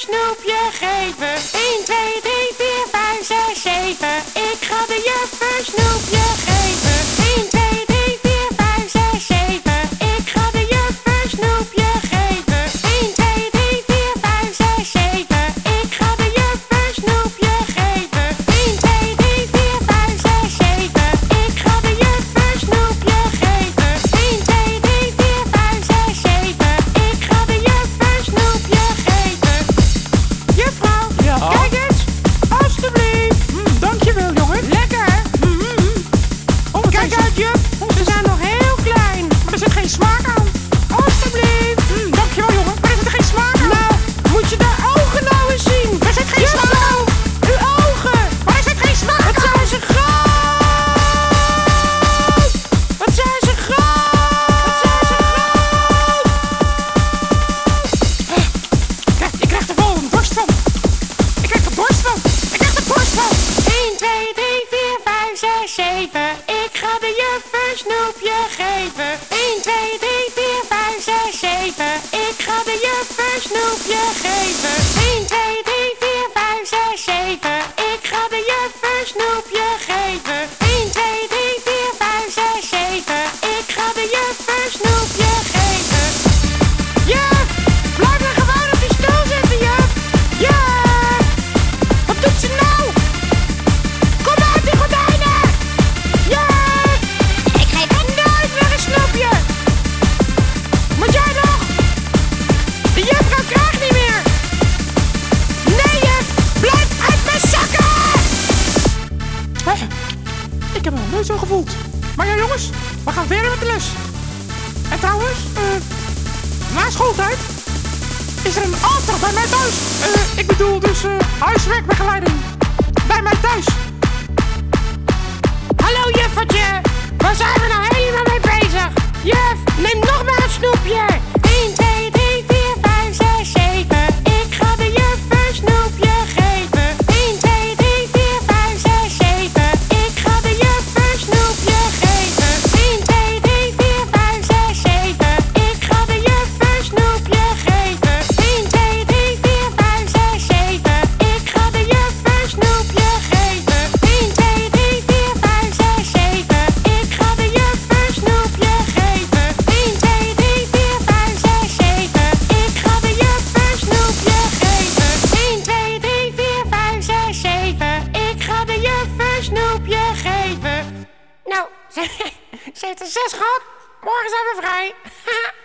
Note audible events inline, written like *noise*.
een geven. 1, 2, 3, 4, 5, 6, 7. Ik ga de juf een snoepje Ik ga de juffer een snoepje geven. 1, 2, 3, 4, 5, 6, 7. Ik ga de juffer een snoepje geven. 1, 2, 3, 4, 5, 6, 7. Ik ga de juffer een snoepje Ik heb me nog nooit zo gevoeld. Maar ja, jongens, we gaan verder met de les. En trouwens, eh, na schooltijd is er een afdracht bij mij thuis. Eh, ik bedoel dus uh, huiswerkbegeleiding bij mij thuis. Ze, heeft er zes gehad. Morgen zijn we vrij. *laughs*